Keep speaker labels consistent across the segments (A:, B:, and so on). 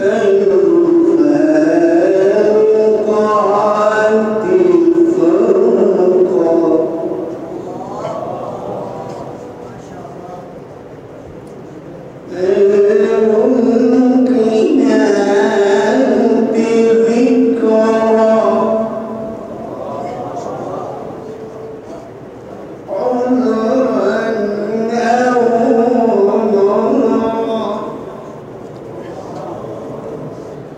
A: and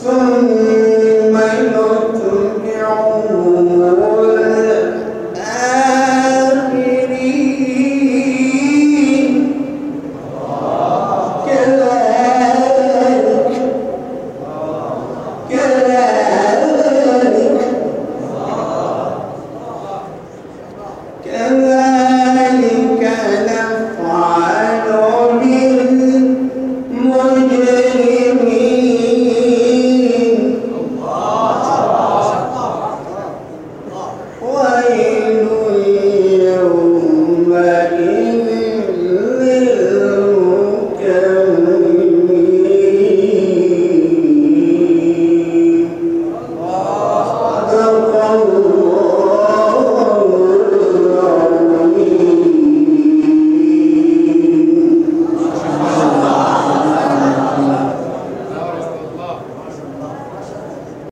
A: Son